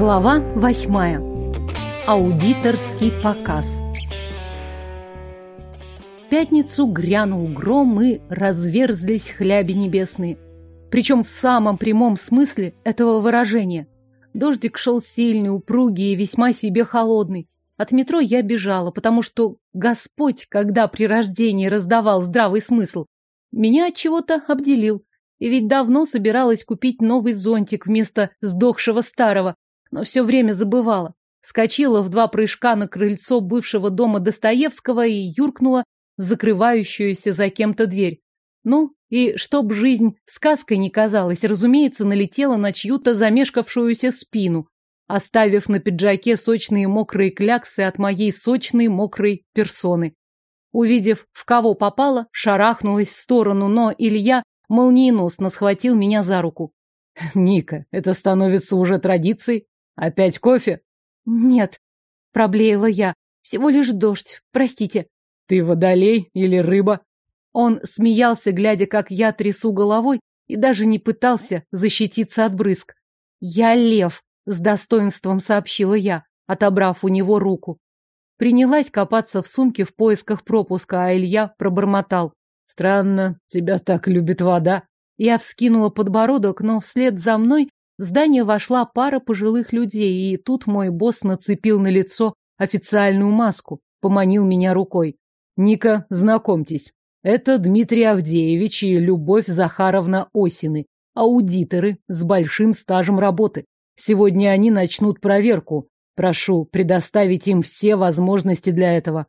Глава восьмая. Аудиторский показ. В пятницу грянул гром и разверзлись хляби небесные. Причем в самом прямом смысле этого выражения. Дождик шел сильный, упругий и весьма себе холодный. От метро я бежала, потому что Господь, когда при рождении раздавал здравый смысл, меня от чего-то обделил. И ведь давно собиралась купить новый зонтик вместо сдохшего старого, но все время забывала. Скочила в два прыжка на крыльцо бывшего дома Достоевского и юркнула в закрывающуюся за кем-то дверь. Ну, и чтоб жизнь сказкой не казалась, разумеется, налетела на чью-то замешкавшуюся спину, оставив на пиджаке сочные мокрые кляксы от моей сочной мокрой персоны. Увидев, в кого попало, шарахнулась в сторону, но Илья молниеносно схватил меня за руку. «Ника, это становится уже традицией. Опять кофе?» «Нет», — проблеяла я. «Всего лишь дождь. Простите». «Ты водолей или рыба?» Он смеялся, глядя, как я трясу головой, и даже не пытался защититься от брызг. «Я лев», — с достоинством сообщила я, отобрав у него руку. Принялась копаться в сумке в поисках пропуска, а Илья пробормотал. Странно, тебя так любит вода. Я вскинула подбородок, но вслед за мной в здание вошла пара пожилых людей, и тут мой босс нацепил на лицо официальную маску, поманил меня рукой. Ника, знакомьтесь, это Дмитрий Авдеевич и Любовь Захаровна Осины, аудиторы с большим стажем работы. Сегодня они начнут проверку. Прошу предоставить им все возможности для этого.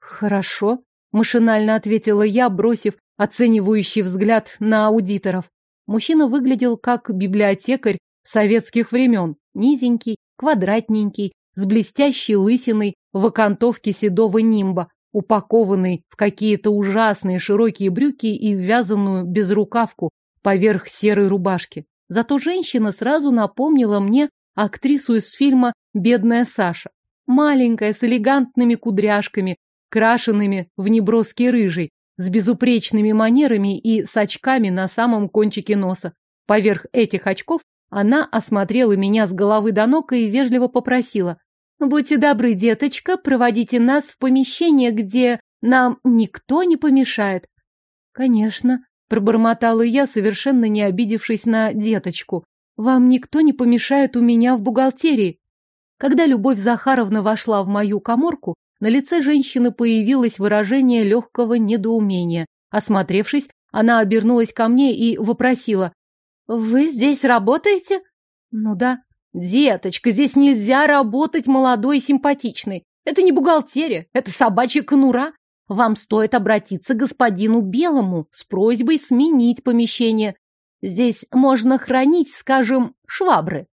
Хорошо, Машинально ответила я, бросив оценивающий взгляд на аудиторов. Мужчина выглядел как библиотекарь советских времен. Низенький, квадратненький, с блестящей лысиной в окантовке седого нимба, упакованный в какие-то ужасные широкие брюки и ввязанную безрукавку поверх серой рубашки. Зато женщина сразу напомнила мне актрису из фильма «Бедная Саша». Маленькая, с элегантными кудряшками, крашенными в неброский рыжий, с безупречными манерами и с очками на самом кончике носа. Поверх этих очков она осмотрела меня с головы до ног и вежливо попросила. «Будьте добры, деточка, проводите нас в помещение, где нам никто не помешает». «Конечно», — пробормотала я, совершенно не обидевшись на деточку. «Вам никто не помешает у меня в бухгалтерии». Когда Любовь Захаровна вошла в мою коморку, на лице женщины появилось выражение легкого недоумения. Осмотревшись, она обернулась ко мне и вопросила. «Вы здесь работаете?» «Ну да». «Деточка, здесь нельзя работать молодой и симпатичной. Это не бухгалтерия, это собачья конура. Вам стоит обратиться к господину Белому с просьбой сменить помещение. Здесь можно хранить, скажем, швабры.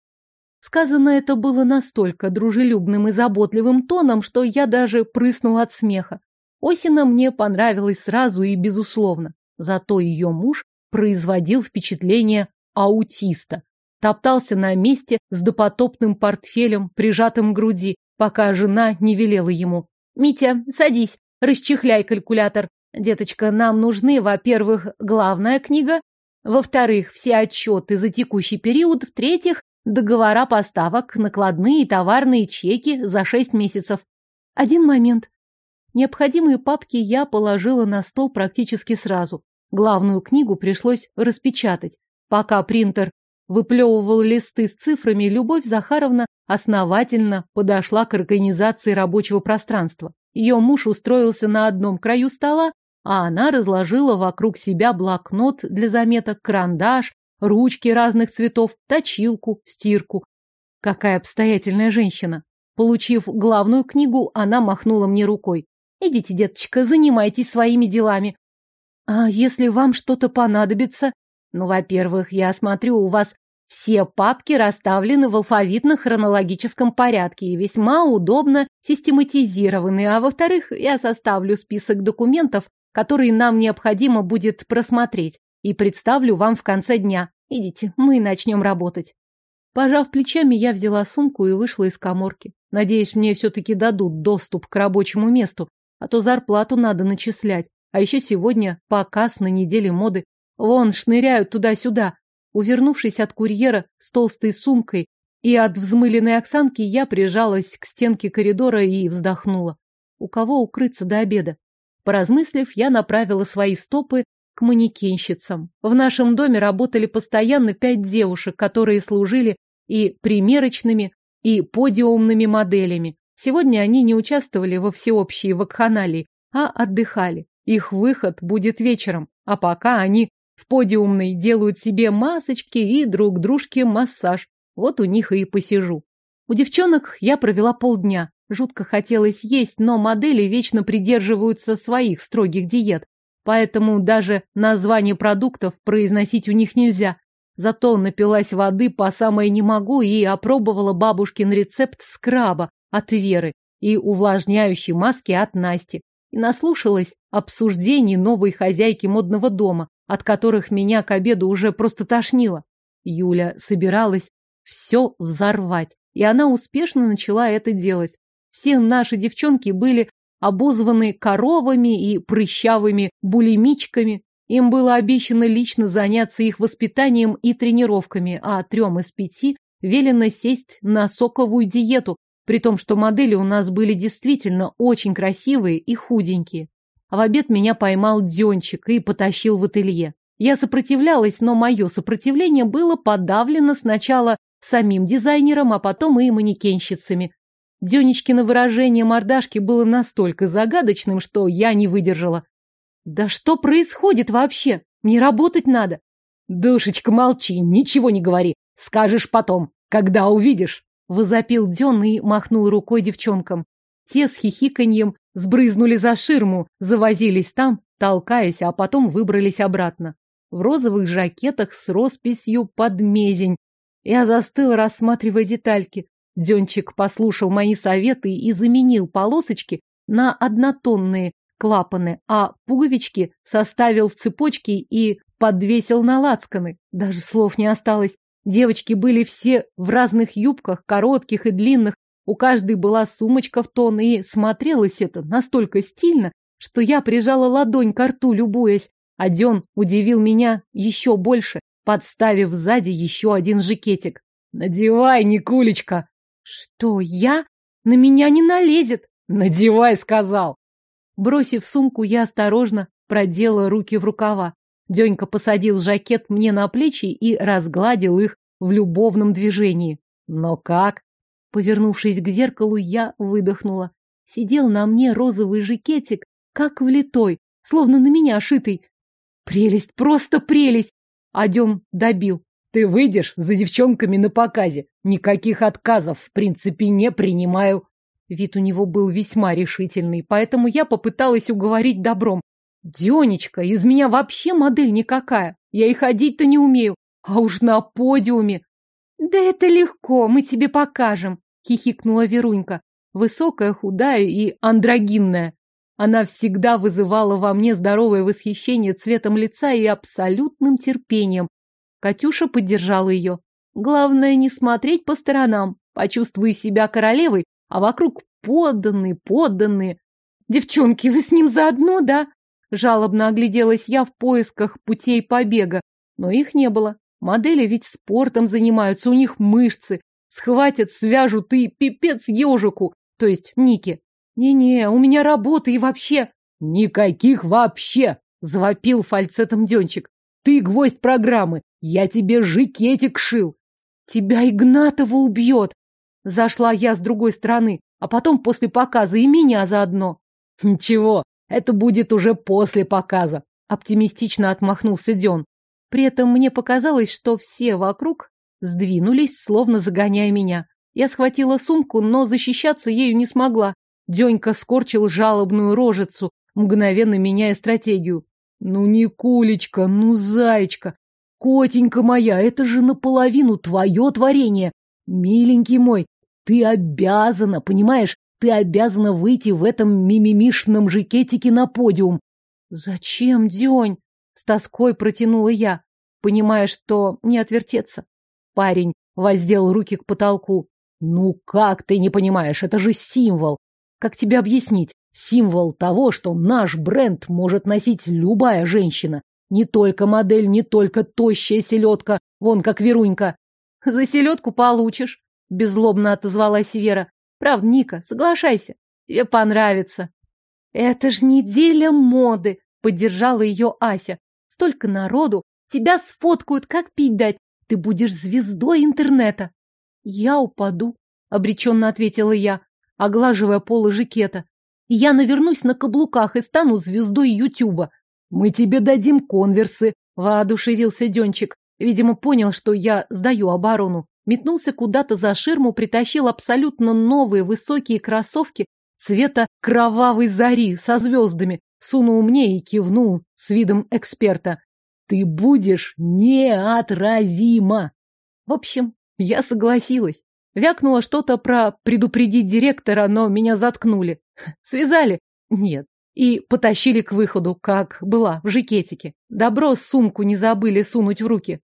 Сказано это было настолько дружелюбным и заботливым тоном, что я даже прыснула от смеха. Осина мне понравилась сразу и безусловно. Зато ее муж производил впечатление аутиста. Топтался на месте с допотопным портфелем, прижатым к груди, пока жена не велела ему. «Митя, садись, расчехляй калькулятор. Деточка, нам нужны, во-первых, главная книга, во-вторых, все отчеты за текущий период, в-третьих, Договора поставок, накладные товарные чеки за шесть месяцев. Один момент. Необходимые папки я положила на стол практически сразу. Главную книгу пришлось распечатать. Пока принтер выплевывал листы с цифрами, Любовь Захаровна основательно подошла к организации рабочего пространства. Ее муж устроился на одном краю стола, а она разложила вокруг себя блокнот для заметок, карандаш, ручки разных цветов, точилку, стирку. Какая обстоятельная женщина. Получив главную книгу, она махнула мне рукой. Идите, деточка, занимайтесь своими делами. А если вам что-то понадобится? Ну, во-первых, я смотрю, у вас все папки расставлены в алфавитно-хронологическом порядке и весьма удобно систематизированы. А во-вторых, я составлю список документов, которые нам необходимо будет просмотреть и представлю вам в конце дня. Идите, мы начнем работать. Пожав плечами, я взяла сумку и вышла из коморки. Надеюсь, мне все-таки дадут доступ к рабочему месту, а то зарплату надо начислять. А еще сегодня показ на неделе моды. Вон, шныряют туда-сюда. Увернувшись от курьера с толстой сумкой И от взмыленной Оксанки я прижалась к стенке коридора и вздохнула. У кого укрыться до обеда? Поразмыслив, я направила свои стопы к манекенщицам. В нашем доме работали постоянно пять девушек, которые служили и примерочными, и подиумными моделями. Сегодня они не участвовали во всеобщей вакханалии, а отдыхали. Их выход будет вечером, а пока они в подиумной делают себе масочки и друг дружке массаж. Вот у них и посижу. У девчонок я провела полдня. Жутко хотелось есть, но модели вечно придерживаются своих строгих диет. Поэтому даже название продуктов произносить у них нельзя. Зато напилась воды по самое не могу и опробовала бабушкин рецепт скраба от Веры и увлажняющей маски от Насти. И наслушалась обсуждений новой хозяйки модного дома, от которых меня к обеду уже просто тошнило. Юля собиралась все взорвать, и она успешно начала это делать. Все наши девчонки были обозваны коровами и прыщавыми булимичками. Им было обещано лично заняться их воспитанием и тренировками, а трем из пяти велено сесть на соковую диету, при том, что модели у нас были действительно очень красивые и худенькие. А в обед меня поймал Денчик и потащил в ателье. Я сопротивлялась, но мое сопротивление было подавлено сначала самим дизайнером, а потом и манекенщицами. Денечкино выражение мордашки было настолько загадочным, что я не выдержала. Да что происходит вообще? Мне работать надо. Душечка, молчи, ничего не говори. Скажешь потом, когда увидишь. Возопил Ден и махнул рукой девчонкам. Те с хихиканьем сбрызнули за ширму, завозились там, толкаясь, а потом выбрались обратно. В розовых жакетах с росписью «Подмезень». Я застыла, рассматривая детальки. Денчик послушал мои советы и заменил полосочки на однотонные клапаны, а пуговички составил в цепочки и подвесил на лацканы. Даже слов не осталось. Девочки были все в разных юбках, коротких и длинных, у каждой была сумочка в тон, и смотрелось это настолько стильно, что я прижала ладонь к рту, любуясь, а Ден удивил меня еще больше, подставив сзади еще один жакетик. «Надевай, Никулечка!» «Что, я? На меня не налезет!» «Надевай!» — сказал. Бросив сумку, я осторожно продела руки в рукава. Денька посадил жакет мне на плечи и разгладил их в любовном движении. «Но как?» Повернувшись к зеркалу, я выдохнула. Сидел на мне розовый жакетик, как влитой, словно на меня шитый. Прелесть, просто прелесть! Адем добил. Ты выйдешь за девчонками на показе. Никаких отказов, в принципе, не принимаю. Вид у него был весьма решительный, поэтому я попыталась уговорить добром. Денечка, из меня вообще модель никакая. Я и ходить-то не умею. А уж на подиуме. Да это легко, мы тебе покажем хихикнула Верунька. Высокая, худая и андрогинная. Она всегда вызывала во мне здоровое восхищение цветом лица и абсолютным терпением. Катюша поддержала ее. Главное не смотреть по сторонам. Почувствую себя королевой, а вокруг подданные, подданные. Девчонки, вы с ним заодно, да? Жалобно огляделась я в поисках путей побега, но их не было. Модели ведь спортом занимаются, у них мышцы, Схватят, свяжут и пипец ежику, то есть Нике. Не-не, у меня работа и вообще... Никаких вообще, завопил фальцетом Денчик. Ты гвоздь программы, я тебе жикетик шил. Тебя Игнатова убьет. Зашла я с другой стороны, а потом после показа и меня заодно. Ничего, это будет уже после показа, оптимистично отмахнулся Ден. При этом мне показалось, что все вокруг сдвинулись, словно загоняя меня. Я схватила сумку, но защищаться ею не смогла. Денька скорчил жалобную рожицу, мгновенно меняя стратегию. Ну, Никулечка, ну, зайчка, котенька моя, это же наполовину твое творение. Миленький мой, ты обязана, понимаешь, ты обязана выйти в этом мимимишном жакетике на подиум. Зачем, День? С тоской протянула я, понимая, что не отвертеться. Парень воздел руки к потолку. Ну как ты не понимаешь, это же символ. Как тебе объяснить? Символ того, что наш бренд может носить любая женщина. Не только модель, не только тощая селедка, вон как Верунька. За селедку получишь. беззлобно отозвалась Вера. Правда, Ника, соглашайся, тебе понравится. Это ж неделя моды, поддержала ее Ася. Столько народу, тебя сфоткают, как пить дать. Ты будешь звездой интернета. Я упаду, обреченно ответила я, оглаживая полы жакета. Я навернусь на каблуках и стану звездой Ютуба. Мы тебе дадим конверсы, воодушевился Денчик. Видимо, понял, что я сдаю оборону. Метнулся куда-то за ширму, притащил абсолютно новые высокие кроссовки цвета кровавой зари со звездами, сунул мне и кивнул с видом эксперта. Ты будешь неотразима. В общем, я согласилась. Вякнула что-то про предупредить директора, но меня заткнули. Связали? Нет. И потащили к выходу, как была, в жакетике. Добро сумку не забыли сунуть в руки.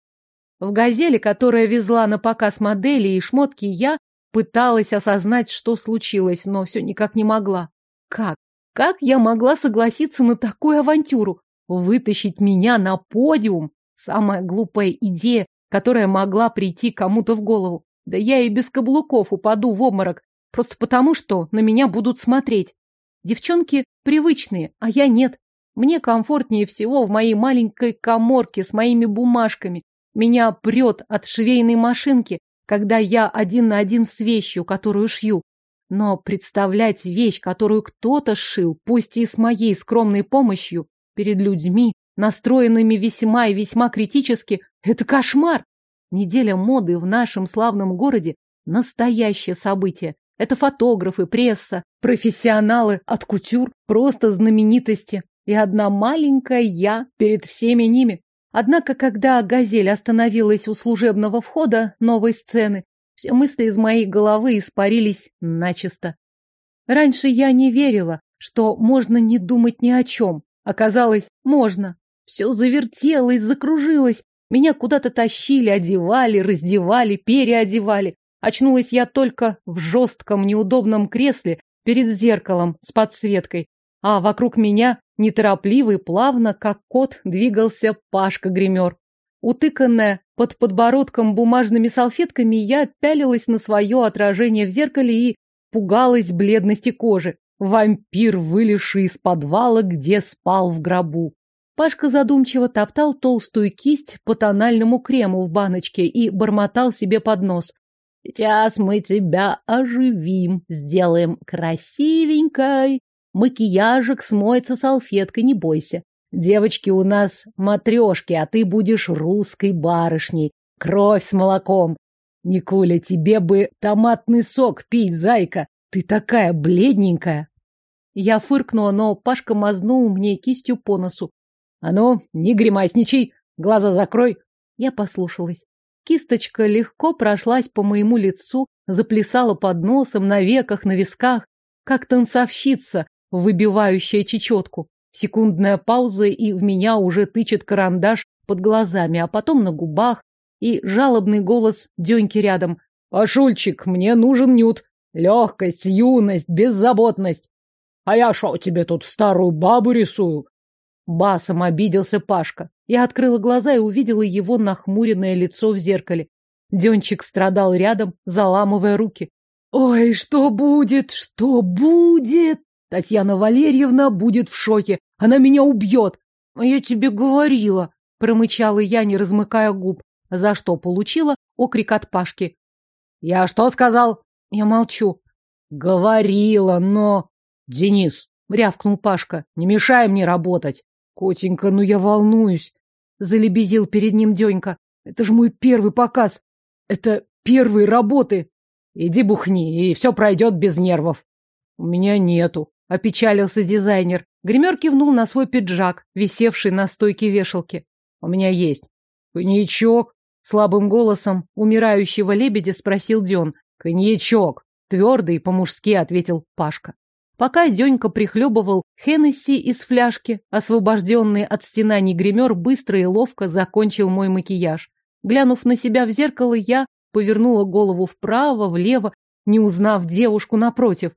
В «Газели», которая везла на показ модели и шмотки, я пыталась осознать, что случилось, но все никак не могла. Как? Как я могла согласиться на такую авантюру? Вытащить меня на подиум? Самая глупая идея, которая могла прийти кому-то в голову. Да я и без каблуков упаду в обморок, просто потому, что на меня будут смотреть. Девчонки привычные, а я нет. Мне комфортнее всего в моей маленькой коморке с моими бумажками. Меня прет от швейной машинки, когда я один на один с вещью, которую шью. Но представлять вещь, которую кто-то сшил, пусть и с моей скромной помощью, перед людьми, настроенными весьма и весьма критически, это кошмар. Неделя моды в нашем славном городе – настоящее событие. Это фотографы, пресса, профессионалы от кутюр, просто знаменитости. И одна маленькая я перед всеми ними. Однако, когда «Газель» остановилась у служебного входа новой сцены, все мысли из моей головы испарились начисто. Раньше я не верила, что можно не думать ни о чем. Оказалось, можно. Все завертелось, закружилось. Меня куда-то тащили, одевали, раздевали, переодевали. Очнулась я только в жестком неудобном кресле перед зеркалом с подсветкой, а вокруг меня неторопливо и плавно, как кот, двигался Пашка-гример. Утыканная под подбородком бумажными салфетками, я пялилась на свое отражение в зеркале и пугалась бледности кожи. Вампир, вылезший из подвала, где спал в гробу. Пашка задумчиво топтал толстую кисть по тональному крему в баночке и бормотал себе под нос. Сейчас мы тебя оживим, сделаем красивенькой. Макияжик смоется салфеткой, не бойся. Девочки у нас матрешки, а ты будешь русской барышней. Кровь с молоком. Никуля, тебе бы томатный сок пить, зайка. Ты такая бледненькая. Я фыркнула, но Пашка мазнул мне кистью по носу. А ну, не гримасничай, глаза закрой. Я послушалась. Кисточка легко прошлась по моему лицу, заплясала под носом, на веках, на висках, как танцовщица, выбивающая чечетку. Секундная пауза, и в меня уже тычет карандаш под глазами, а потом на губах, и жалобный голос Деньки рядом. «Пашульчик, мне нужен нют. Легкость, юность, беззаботность. А я шо тебе тут старую бабу рисую?» Басом обиделся Пашка. Я открыла глаза и увидела его нахмуренное лицо в зеркале. Денчик страдал рядом, заламывая руки. «Ой, что будет? Что будет?» Татьяна Валерьевна будет в шоке. Она меня убьет. Я тебе говорила, промычала я, не размыкая губ, за что получила окрик от Пашки. Я что сказал? Я молчу. Говорила, но... Денис, рявкнул Пашка, не мешай мне работать. Котенька, ну я волнуюсь залебезил перед ним Денька. Это же мой первый показ. Это первые работы. Иди бухни, и все пройдет без нервов. У меня нету, опечалился дизайнер. Гример кивнул на свой пиджак, висевший на стойке вешалки. У меня есть. Коньячок, слабым голосом умирающего лебедя спросил Ден. Коньячок, твердый по-мужски ответил Пашка. Пока Денька прихлебывал Хеннесси из фляжки, освобожденный от стенаний гример быстро и ловко закончил мой макияж. Глянув на себя в зеркало, я повернула голову вправо, влево, не узнав девушку напротив.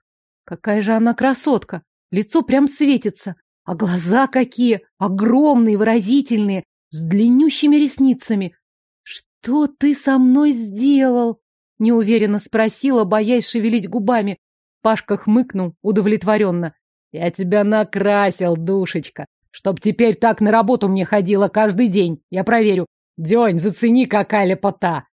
Какая же она красотка! Лицо прям светится, а глаза какие! Огромные, выразительные, с длиннющими ресницами. Что ты со мной сделал? Неуверенно спросила, боясь шевелить губами. Пашка хмыкнул удовлетворенно. Я тебя накрасил, душечка, чтоб теперь так на работу мне ходила каждый день. Я проверю. День, зацени, какая лепота.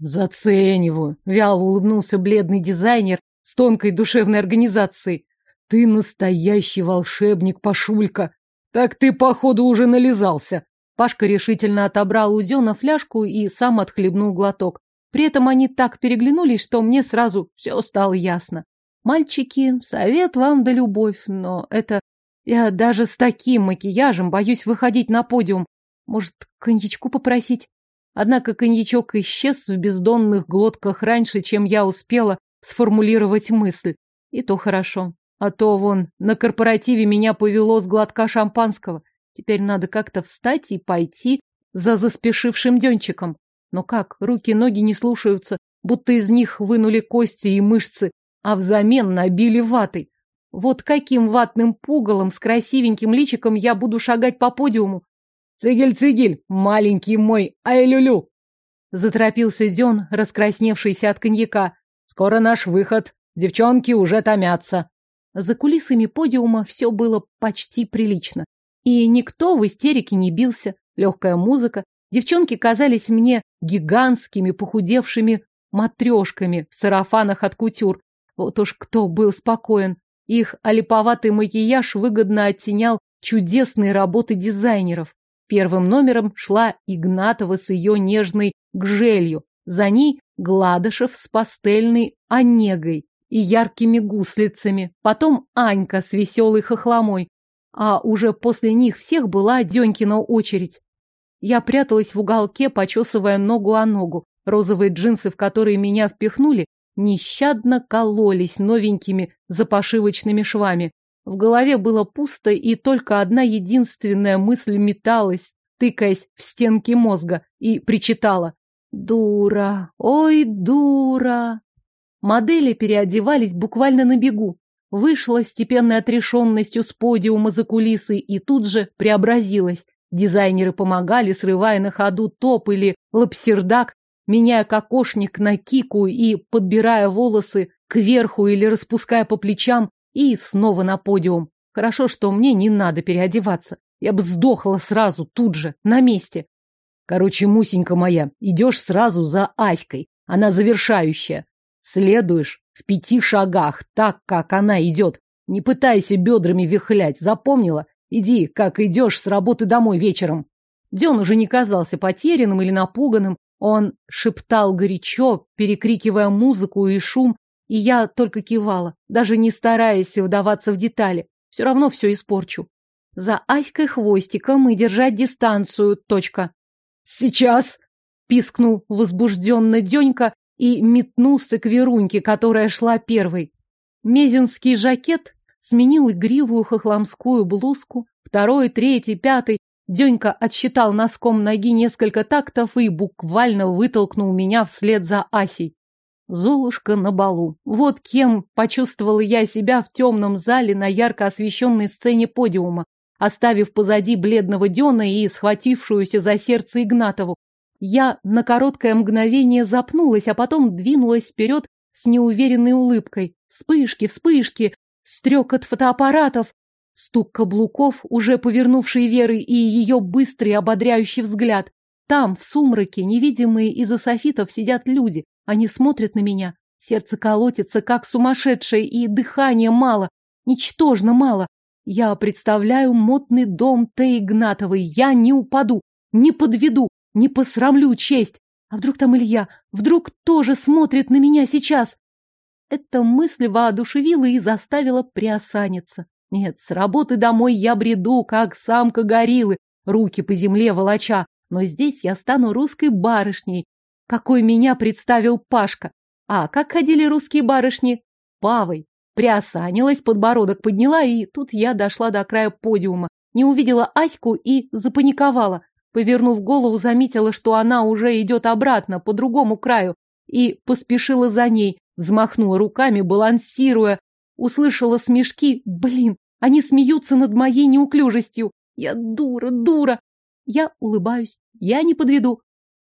Зацениваю. Вяло улыбнулся бледный дизайнер с тонкой душевной организацией. Ты настоящий волшебник, Пашулька. Так ты, походу, уже нализался. Пашка решительно отобрал у Дёна фляжку и сам отхлебнул глоток. При этом они так переглянулись, что мне сразу все стало ясно. Мальчики, совет вам да любовь, но это... Я даже с таким макияжем боюсь выходить на подиум. Может, коньячку попросить? Однако коньячок исчез в бездонных глотках раньше, чем я успела сформулировать мысль. И то хорошо. А то вон на корпоративе меня повело с глотка шампанского. Теперь надо как-то встать и пойти за заспешившим Денчиком. Но как? Руки-ноги не слушаются, будто из них вынули кости и мышцы, а взамен набили ватой. Вот каким ватным пугалом с красивеньким личиком я буду шагать по подиуму? Цигель-цигель, маленький мой, ай-лю-лю! Заторопился Ден, раскрасневшийся от коньяка. Скоро наш выход. Девчонки уже томятся. За кулисами подиума все было почти прилично. И никто в истерике не бился. Легкая музыка. Девчонки казались мне гигантскими, похудевшими матрешками в сарафанах от кутюр. Вот уж кто был спокоен. Их олиповатый макияж выгодно оттенял чудесные работы дизайнеров. Первым номером шла Игнатова с ее нежной гжелью. За ней Гладышев с пастельной онегой и яркими гуслицами, потом Анька с веселой хохломой, а уже после них всех была Денькина очередь. Я пряталась в уголке, почесывая ногу о ногу. Розовые джинсы, в которые меня впихнули, нещадно кололись новенькими запашивочными швами. В голове было пусто, и только одна единственная мысль металась, тыкаясь в стенки мозга, и причитала. «Дура! Ой, дура!» Модели переодевались буквально на бегу. Вышла степенной отрешенностью с подиума за кулисы и тут же преобразилась. Дизайнеры помогали, срывая на ходу топ или лапсердак, меняя кокошник на кику и подбирая волосы кверху или распуская по плечам, и снова на подиум. Хорошо, что мне не надо переодеваться. Я бы сдохла сразу, тут же, на месте. Короче, Мусенька моя, идешь сразу за Аськой. Она завершающая. Следуешь в пяти шагах, так, как она идет. Не пытайся бедрами вихлять, запомнила? Иди, как идешь с работы домой вечером. Ден уже не казался потерянным или напуганным. Он шептал горячо, перекрикивая музыку и шум, и я только кивала, даже не стараясь вдаваться в детали. Все равно все испорчу. За Аськой хвостиком и держать дистанцию. Точка. Сейчас! Пискнул возбужденно Денька, и метнулся к Веруньке, которая шла первой. Мезинский жакет сменил игривую хохломскую блузку. Второй, третий, пятый. Денька отсчитал носком ноги несколько тактов и буквально вытолкнул меня вслед за Асей. Золушка на балу. Вот кем почувствовала я себя в темном зале на ярко освещенной сцене подиума, оставив позади бледного Дена и схватившуюся за сердце Игнатову. Я на короткое мгновение запнулась, а потом двинулась вперед с неуверенной улыбкой. Вспышки, вспышки, стрекот фотоаппаратов, стук каблуков, уже повернувшие Веры, и ее быстрый ободряющий взгляд. Там, в сумраке, невидимые из-за софитов, сидят люди. Они смотрят на меня. Сердце колотится, как сумасшедшее, и дыхания мало, ничтожно мало. Я представляю модный дом Т. Игнатовой. Я не упаду, не подведу, не посрамлю честь. А вдруг там Илья? Вдруг тоже смотрит на меня сейчас? Эта мысль воодушевила и заставила приосаниться. Нет, с работы домой я бреду, как самка гориллы, руки по земле волоча. Но здесь я стану русской барышней, какой меня представил Пашка. А как ходили русские барышни? Павой. Приосанилась, подбородок подняла, и тут я дошла до края подиума. Не увидела Аську и запаниковала. Повернув голову, заметила, что она уже идет обратно, по другому краю, и поспешила за ней, взмахнула руками, балансируя. Услышала смешки. Блин, они смеются над моей неуклюжестью. Я дура, дура. Я улыбаюсь. Я не подведу.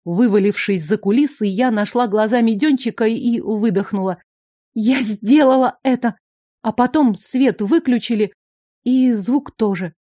Вывалившись за кулисы, я нашла глазами Денчика и выдохнула. Я сделала это! А потом свет выключили, и звук тоже.